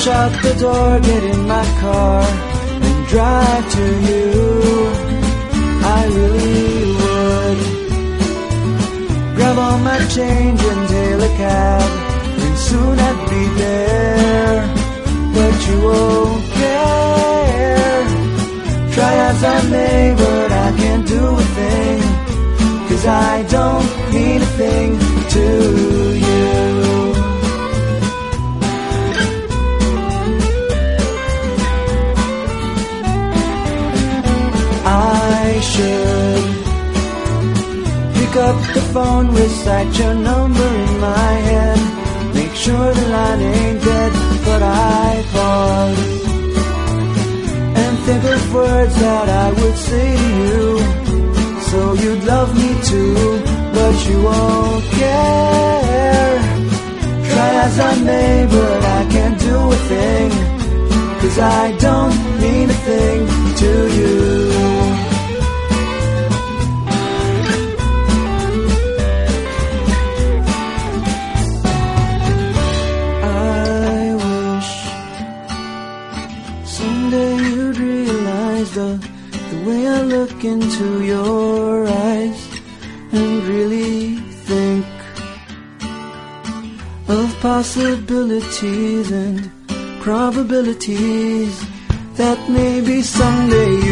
push out the door, get in my car, and drive to you. I really would. Grab all my change and hail a cab, and soon I'd be there. But you won't care. Try as I may, but I can't do a thing. Cause I don't Should pick up the phone, recite your number in my head, make sure the line ain't dead, but I pause and think of words that I would say to you, so you'd love me too, but you won't care. Try as I may, but I can't do a thing, cause I don't the, the way I look into your eyes and really think of possibilities and probabilities that maybe someday you